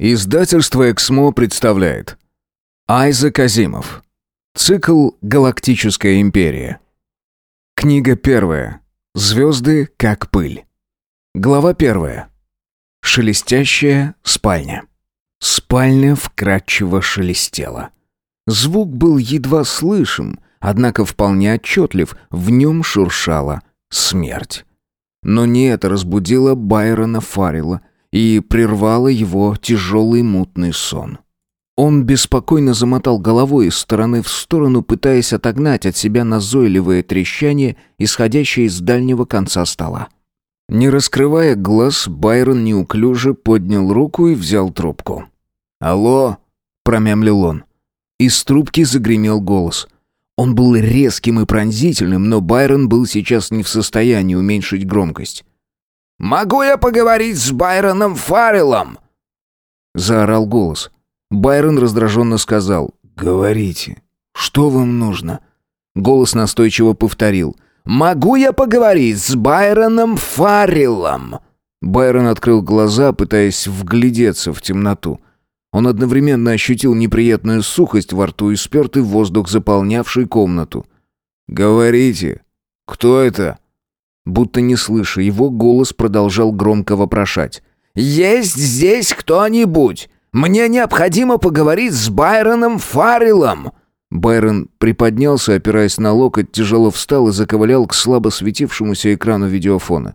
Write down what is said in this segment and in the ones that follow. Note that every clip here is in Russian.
Издательство «Эксмо» представляет. Айзек Азимов. Цикл «Галактическая империя» Книга первая. «Звезды как пыль» Глава первая. Шелестящая спальня Спальня вкрадчиво шелестела. Звук был едва слышим, однако вполне отчетлив, в нем шуршала смерть. Но не это разбудило Байрона Фаррелла, и прервало его тяжелый мутный сон. Он беспокойно замотал головой из стороны в сторону, пытаясь отогнать от себя назойливое трещание, исходящее из дальнего конца стола. Не раскрывая глаз, Байрон неуклюже поднял руку и взял трубку. «Алло!» — промямлил он. Из трубки загремел голос. Он был резким и пронзительным, но Байрон был сейчас не в состоянии уменьшить громкость. «Могу я поговорить с Байроном Фарреллом?» Заорал голос. Байрон раздраженно сказал «Говорите, что вам нужно?» Голос настойчиво повторил «Могу я поговорить с Байроном Фарреллом?» Байрон открыл глаза, пытаясь вглядеться в темноту. Он одновременно ощутил неприятную сухость во рту и спертый воздух, заполнявший комнату. «Говорите, кто это?» Будто не слыша, его голос продолжал громко вопрошать. «Есть здесь кто-нибудь? Мне необходимо поговорить с Байроном Фарреллом!» Байрон приподнялся, опираясь на локоть, тяжело встал и заковылял к слабо светившемуся экрану видеофона.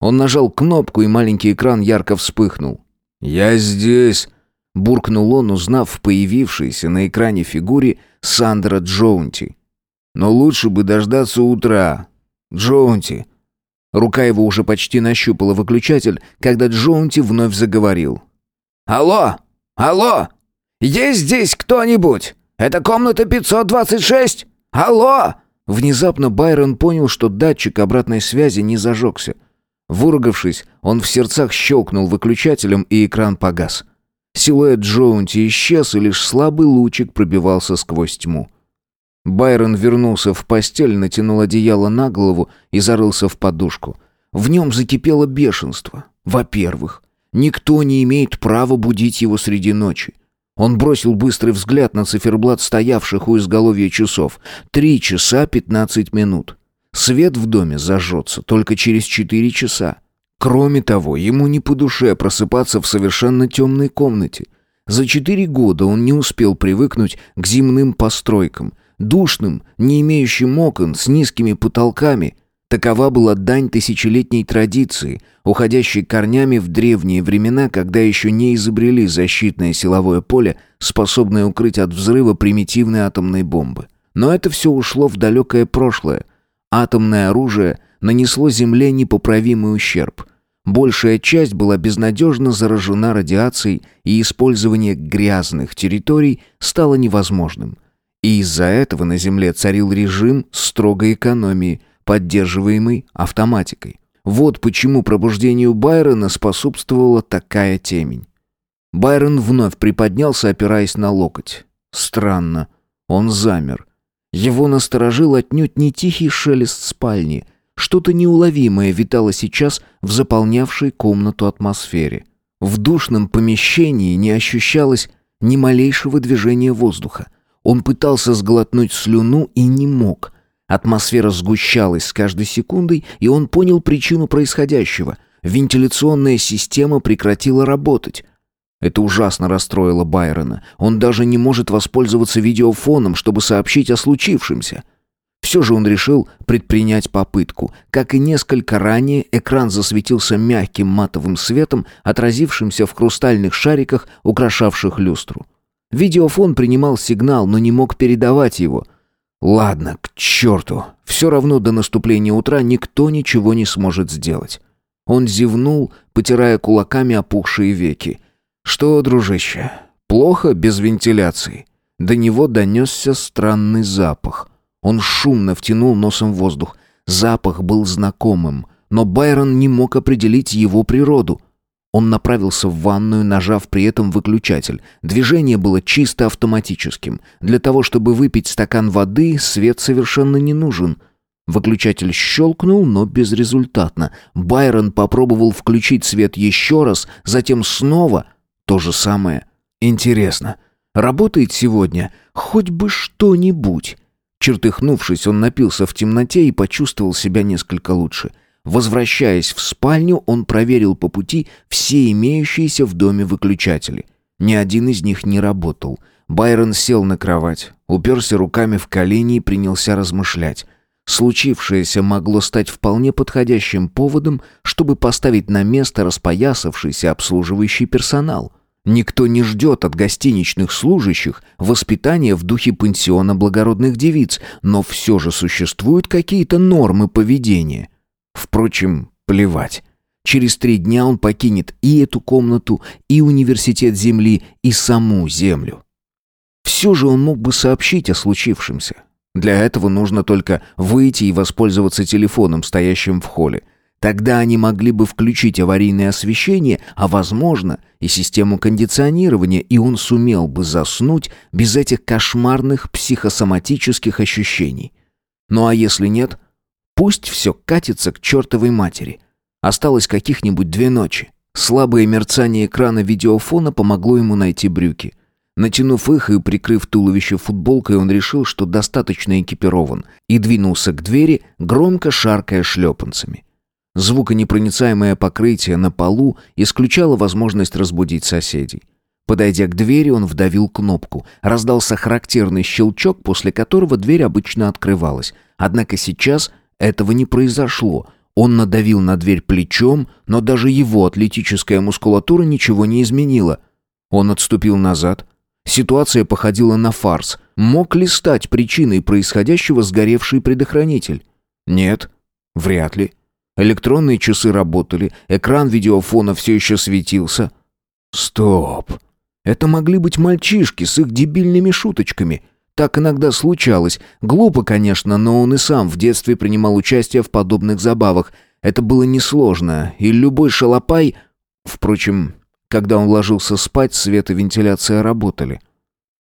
Он нажал кнопку, и маленький экран ярко вспыхнул. «Я здесь!» — буркнул он, узнав в появившейся на экране фигуре Сандра Джоунти. «Но лучше бы дождаться утра. Джоунти, Рука его уже почти нащупала выключатель, когда Джоунти вновь заговорил. «Алло! Алло! Есть здесь кто-нибудь? Это комната 526? Алло!» Внезапно Байрон понял, что датчик обратной связи не зажегся. Выругавшись, он в сердцах щелкнул выключателем, и экран погас. Силуэт Джоунти исчез, и лишь слабый лучик пробивался сквозь тьму. Байрон вернулся в постель, натянул одеяло на голову и зарылся в подушку. В нем закипело бешенство. Во-первых, никто не имеет права будить его среди ночи. Он бросил быстрый взгляд на циферблат стоявших у изголовья часов. Три часа пятнадцать минут. Свет в доме зажжется только через четыре часа. Кроме того, ему не по душе просыпаться в совершенно темной комнате. За четыре года он не успел привыкнуть к зимным постройкам – душным, не имеющим окон, с низкими потолками. Такова была дань тысячелетней традиции, уходящей корнями в древние времена, когда еще не изобрели защитное силовое поле, способное укрыть от взрыва примитивной атомной бомбы. Но это все ушло в далекое прошлое. Атомное оружие нанесло Земле непоправимый ущерб. Большая часть была безнадежно заражена радиацией, и использование грязных территорий стало невозможным. И из-за этого на Земле царил режим строгой экономии, поддерживаемый автоматикой. Вот почему пробуждению Байрона способствовала такая темень. Байрон вновь приподнялся, опираясь на локоть. Странно. Он замер. Его насторожил отнюдь не тихий шелест спальни. Что-то неуловимое витало сейчас в заполнявшей комнату атмосфере. В душном помещении не ощущалось ни малейшего движения воздуха. Он пытался сглотнуть слюну и не мог. Атмосфера сгущалась с каждой секундой, и он понял причину происходящего. Вентиляционная система прекратила работать. Это ужасно расстроило Байрона. Он даже не может воспользоваться видеофоном, чтобы сообщить о случившемся. Все же он решил предпринять попытку. Как и несколько ранее, экран засветился мягким матовым светом, отразившимся в хрустальных шариках, украшавших люстру. Видеофон принимал сигнал, но не мог передавать его. Ладно, к черту. Все равно до наступления утра никто ничего не сможет сделать. Он зевнул, потирая кулаками опухшие веки. «Что, дружище, плохо без вентиляции?» До него донесся странный запах. Он шумно втянул носом воздух. Запах был знакомым, но Байрон не мог определить его природу. Он направился в ванную, нажав при этом выключатель. Движение было чисто автоматическим. Для того, чтобы выпить стакан воды, свет совершенно не нужен. Выключатель щелкнул, но безрезультатно. Байрон попробовал включить свет еще раз, затем снова. То же самое. Интересно, работает сегодня хоть бы что-нибудь? Чертыхнувшись, он напился в темноте и почувствовал себя несколько лучше. Возвращаясь в спальню, он проверил по пути все имеющиеся в доме выключатели. Ни один из них не работал. Байрон сел на кровать, уперся руками в колени и принялся размышлять. Случившееся могло стать вполне подходящим поводом, чтобы поставить на место распоясавшийся обслуживающий персонал. Никто не ждет от гостиничных служащих воспитания в духе пансиона благородных девиц, но все же существуют какие-то нормы поведения. Впрочем, плевать. Через три дня он покинет и эту комнату, и университет Земли, и саму Землю. Все же он мог бы сообщить о случившемся. Для этого нужно только выйти и воспользоваться телефоном, стоящим в холле. Тогда они могли бы включить аварийное освещение, а, возможно, и систему кондиционирования, и он сумел бы заснуть без этих кошмарных психосоматических ощущений. Ну а если нет, пусть все катится к чертовой матери. Осталось каких-нибудь две ночи. Слабое мерцание экрана видеофона помогло ему найти брюки – Натянув их и прикрыв туловище футболкой, он решил, что достаточно экипирован, и двинулся к двери, громко шаркая шлепанцами. Звуконепроницаемое покрытие на полу исключало возможность разбудить соседей. Подойдя к двери, он вдавил кнопку. Раздался характерный щелчок, после которого дверь обычно открывалась. Однако сейчас этого не произошло. Он надавил на дверь плечом, но даже его атлетическая мускулатура ничего не изменила. Он отступил назад, Ситуация походила на фарс. Мог ли стать причиной происходящего сгоревший предохранитель? Нет, вряд ли. Электронные часы работали, экран видеофона все еще светился. Стоп. Это могли быть мальчишки с их дебильными шуточками. Так иногда случалось. Глупо, конечно, но он и сам в детстве принимал участие в подобных забавах. Это было несложно, и любой шалопай... Впрочем, когда он ложился спать, свет и вентиляция работали.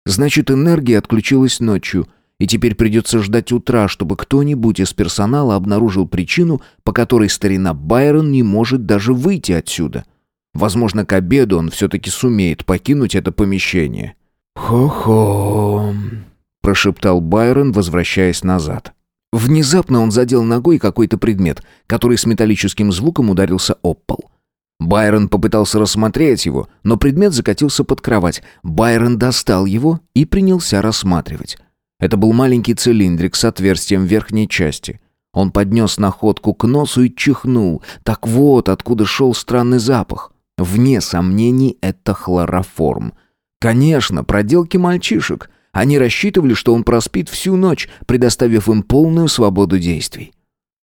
Значит, энергия отключилась ночью, и теперь придется ждать утра, чтобы кто-нибудь из персонала обнаружил причину, по которой старина Байрон не может даже выйти отсюда. Возможно, к обеду он все-таки сумеет покинуть это помещение. «Хо-хо», — прошептал Байрон, возвращаясь назад. Внезапно он задел ногой какой-то предмет, который с металлическим звуком ударился об пол. Байрон попытался рассмотреть его, но предмет закатился под кровать. Байрон достал его и принялся рассматривать. Это был маленький цилиндрик с отверстием в верхней части. Он поднес находку к носу и чихнул. Так вот, откуда шел странный запах. Вне сомнений, это хлороформ. Конечно, проделки мальчишек. Они рассчитывали, что он проспит всю ночь, предоставив им полную свободу действий.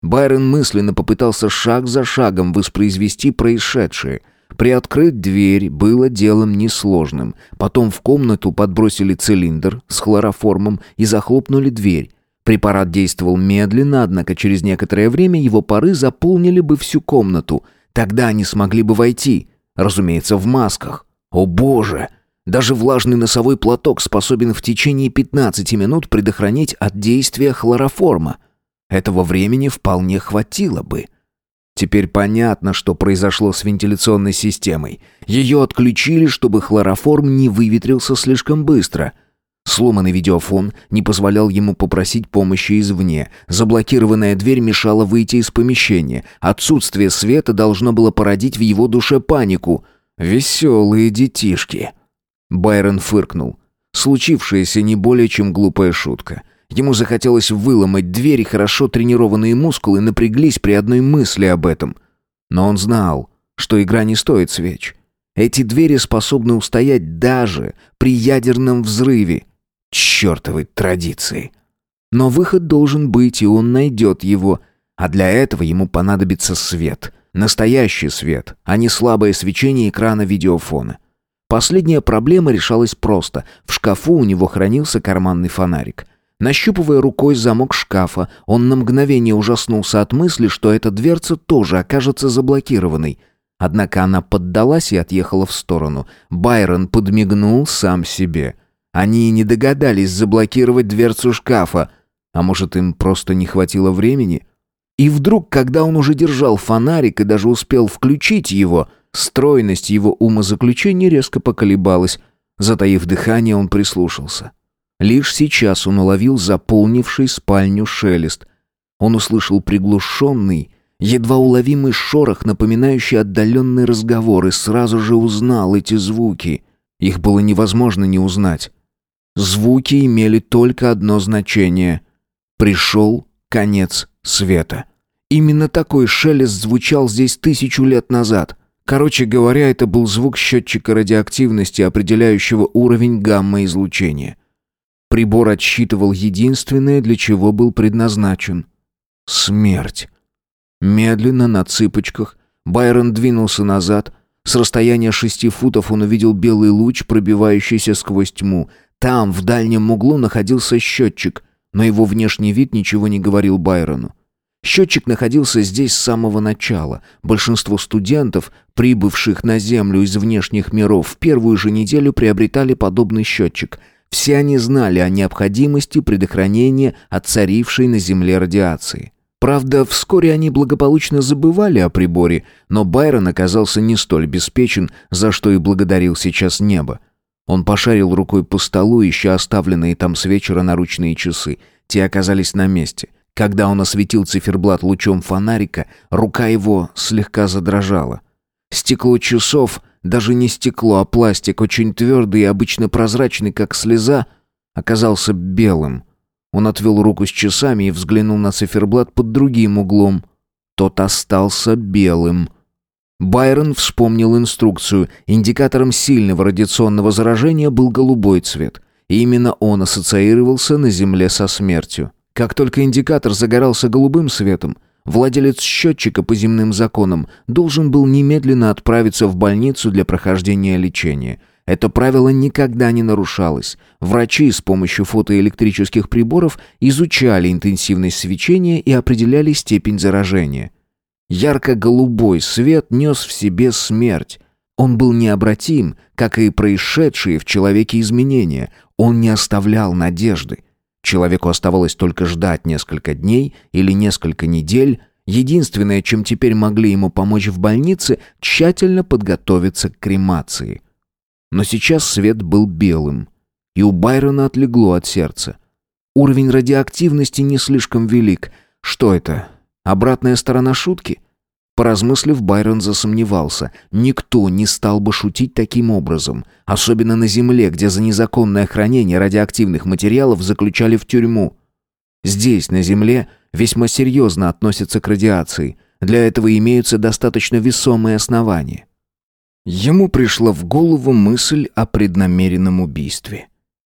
Байрон мысленно попытался шаг за шагом воспроизвести происшедшее. Приоткрыть дверь было делом несложным. Потом в комнату подбросили цилиндр с хлороформом и захлопнули дверь. Препарат действовал медленно, однако через некоторое время его пары заполнили бы всю комнату. Тогда они смогли бы войти. Разумеется, в масках. О боже! Даже влажный носовой платок способен в течение 15 минут предохранить от действия хлороформа. Этого времени вполне хватило бы. Теперь понятно, что произошло с вентиляционной системой. Ее отключили, чтобы хлороформ не выветрился слишком быстро. Сломанный видеофон не позволял ему попросить помощи извне. Заблокированная дверь мешала выйти из помещения. Отсутствие света должно было породить в его душе панику. «Веселые детишки». Байрон фыркнул. Случившееся не более чем глупая шутка. Ему захотелось выломать дверь, и хорошо тренированные мускулы напряглись при одной мысли об этом. Но он знал, что игра не стоит свеч. Эти двери способны устоять даже при ядерном взрыве. Чёртовы традиции. Но выход должен быть, и он найдет его. А для этого ему понадобится свет. Настоящий свет, а не слабое свечение экрана видеофона. Последняя проблема решалась просто. В шкафу у него хранился карманный фонарик. Нащупывая рукой замок шкафа, он на мгновение ужаснулся от мысли, что эта дверца тоже окажется заблокированной. Однако она поддалась и отъехала в сторону. Байрон подмигнул сам себе. Они и не догадались заблокировать дверцу шкафа. А может, им просто не хватило времени? И вдруг, когда он уже держал фонарик и даже успел включить его, Стройность его умозаключения резко поколебалась. Затаив дыхание, он прислушался. Лишь сейчас он уловил заполнивший спальню шелест. Он услышал приглушенный, едва уловимый шорох, напоминающий отдаленный разговор, и сразу же узнал эти звуки. Их было невозможно не узнать. Звуки имели только одно значение. Пришел конец света. Именно такой шелест звучал здесь тысячу лет назад. Короче говоря, это был звук счетчика радиоактивности, определяющего уровень гамма-излучения. Прибор отсчитывал единственное, для чего был предназначен — смерть. Медленно, на цыпочках, Байрон двинулся назад. С расстояния шести футов он увидел белый луч, пробивающийся сквозь тьму. Там, в дальнем углу, находился счетчик, но его внешний вид ничего не говорил Байрону. Счетчик находился здесь с самого начала. Большинство студентов, прибывших на Землю из внешних миров, в первую же неделю приобретали подобный счетчик. Все они знали о необходимости предохранения от царившей на Земле радиации. Правда, вскоре они благополучно забывали о приборе, но Байрон оказался не столь обеспечен, за что и благодарил сейчас небо. Он пошарил рукой по столу, ища оставленные там с вечера наручные часы. Те оказались на месте — когда он осветил циферблат лучом фонарика, рука его слегка задрожала. Стекло часов, даже не стекло, а пластик, очень твердый и обычно прозрачный, как слеза, оказался белым. Он отвел руку с часами и взглянул на циферблат под другим углом. Тот остался белым. Байрон вспомнил инструкцию. Индикатором сильного радиационного заражения был голубой цвет. И именно он ассоциировался на Земле со смертью. Как только индикатор загорался голубым светом, владелец счетчика по земным законам должен был немедленно отправиться в больницу для прохождения лечения. Это правило никогда не нарушалось. Врачи с помощью фотоэлектрических приборов изучали интенсивность свечения и определяли степень заражения. Ярко-голубой свет нес в себе смерть. Он был необратим, как и происшедшие в человеке изменения. Он не оставлял надежды. Человеку оставалось только ждать несколько дней или несколько недель. Единственное, чем теперь могли ему помочь в больнице, тщательно подготовиться к кремации. Но сейчас свет был белым, и у Байрона отлегло от сердца. Уровень радиоактивности не слишком велик. Что это? Обратная сторона шутки? Поразмыслив, Байрон засомневался. Никто не стал бы шутить таким образом. Особенно на Земле, где за незаконное хранение радиоактивных материалов заключали в тюрьму. Здесь, на Земле, весьма серьезно относятся к радиации. Для этого имеются достаточно весомые основания. Ему пришла в голову мысль о преднамеренном убийстве.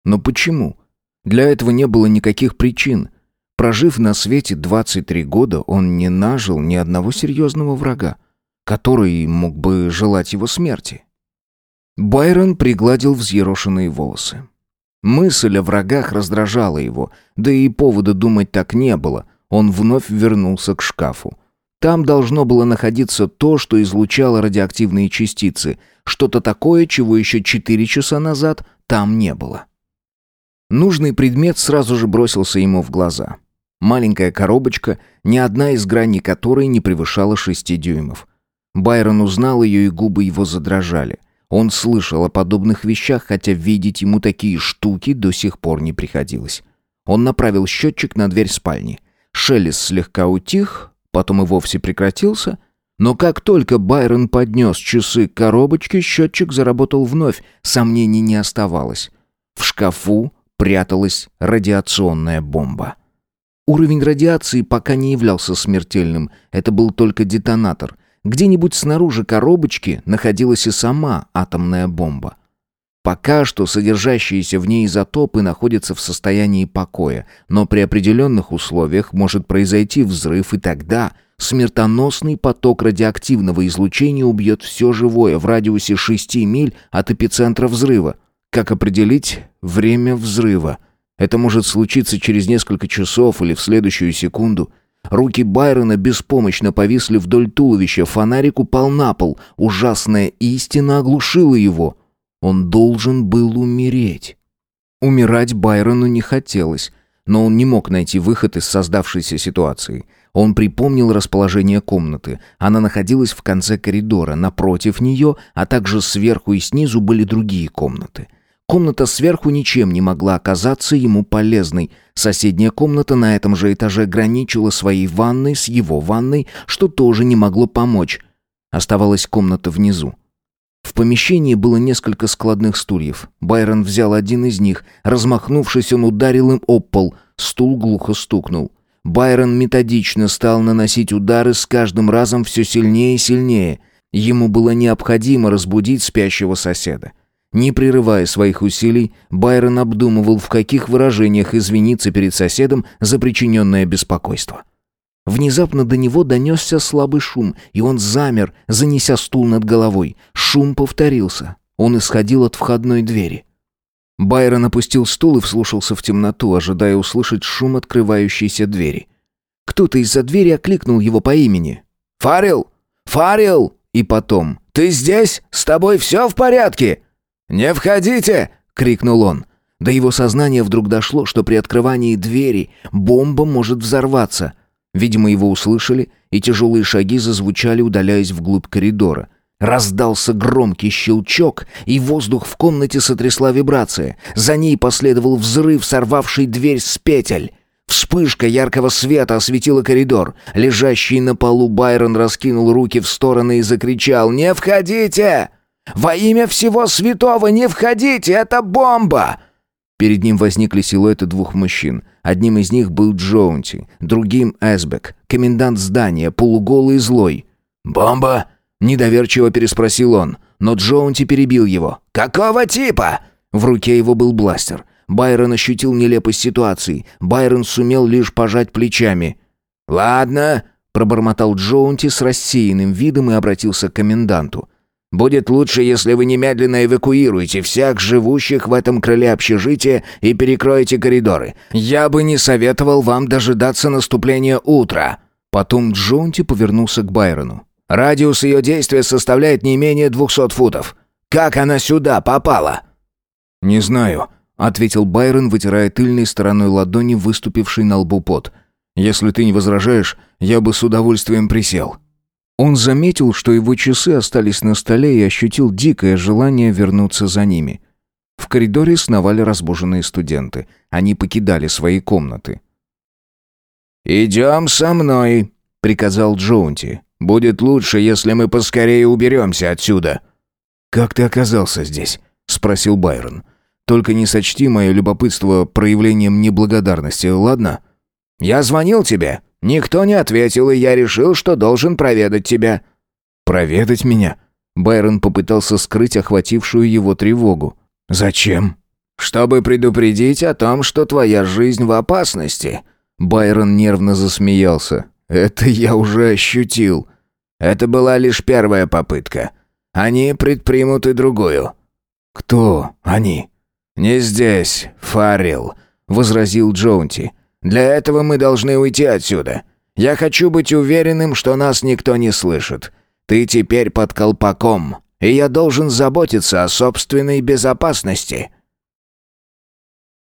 Но почему? Для этого не было никаких причин. Прожив на свете 23 года, он не нажил ни одного серьезного врага, который мог бы желать его смерти. Байрон пригладил взъерошенные волосы. Мысль о врагах раздражала его, да и повода думать так не было. Он вновь вернулся к шкафу. Там должно было находиться то, что излучало радиоактивные частицы, что-то такое, чего еще четыре часа назад там не было. Нужный предмет сразу же бросился ему в глаза. Маленькая коробочка, ни одна из граней которой не превышала шести дюймов. Байрон узнал ее, и губы его задрожали. Он слышал о подобных вещах, хотя видеть ему такие штуки до сих пор не приходилось. Он направил счетчик на дверь спальни. Шелест слегка утих, потом и вовсе прекратился. Но как только Байрон поднес часы к коробочке, счетчик заработал вновь, сомнений не оставалось. В шкафу пряталась радиационная бомба. Уровень радиации пока не являлся смертельным, это был только детонатор. Где-нибудь снаружи коробочки находилась и сама атомная бомба. Пока что содержащиеся в ней изотопы находятся в состоянии покоя, но при определенных условиях может произойти взрыв, и тогда смертоносный поток радиоактивного излучения убьет все живое в радиусе 6 миль от эпицентра взрыва. Как определить время взрыва? Это может случиться через несколько часов или в следующую секунду. Руки Байрона беспомощно повисли вдоль туловища, фонарик упал на пол. Ужасная истина оглушила его. Он должен был умереть. Умирать Байрону не хотелось, но он не мог найти выход из создавшейся ситуации. Он припомнил расположение комнаты. Она находилась в конце коридора, напротив нее, а также сверху и снизу были другие комнаты. Комната сверху ничем не могла оказаться ему полезной. Соседняя комната на этом же этаже граничила своей ванной с его ванной, что тоже не могло помочь. Оставалась комната внизу. В помещении было несколько складных стульев. Байрон взял один из них. Размахнувшись, он ударил им об пол. Стул глухо стукнул. Байрон методично стал наносить удары с каждым разом все сильнее и сильнее. Ему было необходимо разбудить спящего соседа. Не прерывая своих усилий, Байрон обдумывал, в каких выражениях извиниться перед соседом за причиненное беспокойство. Внезапно до него донесся слабый шум, и он замер, занеся стул над головой. Шум повторился. Он исходил от входной двери. Байрон опустил стул и вслушался в темноту, ожидая услышать шум открывающейся двери. Кто-то из-за двери окликнул его по имени. «Фарил! Фарил!» И потом. «Ты здесь? С тобой все в порядке?» «Не входите!» — крикнул он. До его сознания вдруг дошло, что при открывании двери бомба может взорваться. Видимо, его услышали, и тяжелые шаги зазвучали, удаляясь вглубь коридора. Раздался громкий щелчок, и воздух в комнате сотрясла вибрация. За ней последовал взрыв, сорвавший дверь с петель. Вспышка яркого света осветила коридор. Лежащий на полу Байрон раскинул руки в стороны и закричал «Не входите! Во имя всего святого не входите! Это бомба!» Перед ним возникли силуэты двух мужчин. Одним из них был Джоунти, другим — Эсбек, комендант здания, полуголый и злой. «Бомба?» Недоверчиво переспросил он, но Джоунти перебил его. «Какого типа?» В руке его был бластер. Байрон ощутил нелепость ситуации. Байрон сумел лишь пожать плечами. «Ладно», — пробормотал Джоунти с рассеянным видом и обратился к коменданту. «Будет лучше, если вы немедленно эвакуируете всех живущих в этом крыле общежития и перекроете коридоры. Я бы не советовал вам дожидаться наступления утра». Потом Джоунти повернулся к Байрону. Радиус ее действия составляет не менее двухсот футов. Как она сюда попала?» «Не знаю», — ответил Байрон, вытирая тыльной стороной ладони выступивший на лбу пот. «Если ты не возражаешь, я бы с удовольствием присел». Он заметил, что его часы остались на столе и ощутил дикое желание вернуться за ними. В коридоре сновали разбуженные студенты. Они покидали свои комнаты. «Идем со мной», — приказал Джоунти. Будет лучше, если мы поскорее уберемся отсюда». «Как ты оказался здесь?» — спросил Байрон. «Только не сочти мое любопытство проявлением неблагодарности, ладно?» «Я звонил тебе. Никто не ответил, и я решил, что должен проведать тебя». «Проведать меня?» Байрон попытался скрыть охватившую его тревогу. «Зачем?» «Чтобы предупредить о том, что твоя жизнь в опасности». Байрон нервно засмеялся. Это я уже ощутил. Это была лишь первая попытка. Они предпримут и другую. Кто они? Не здесь, Фаррил, возразил Джоунти. Для этого мы должны уйти отсюда. Я хочу быть уверенным, что нас никто не слышит. Ты теперь под колпаком, и я должен заботиться о собственной безопасности.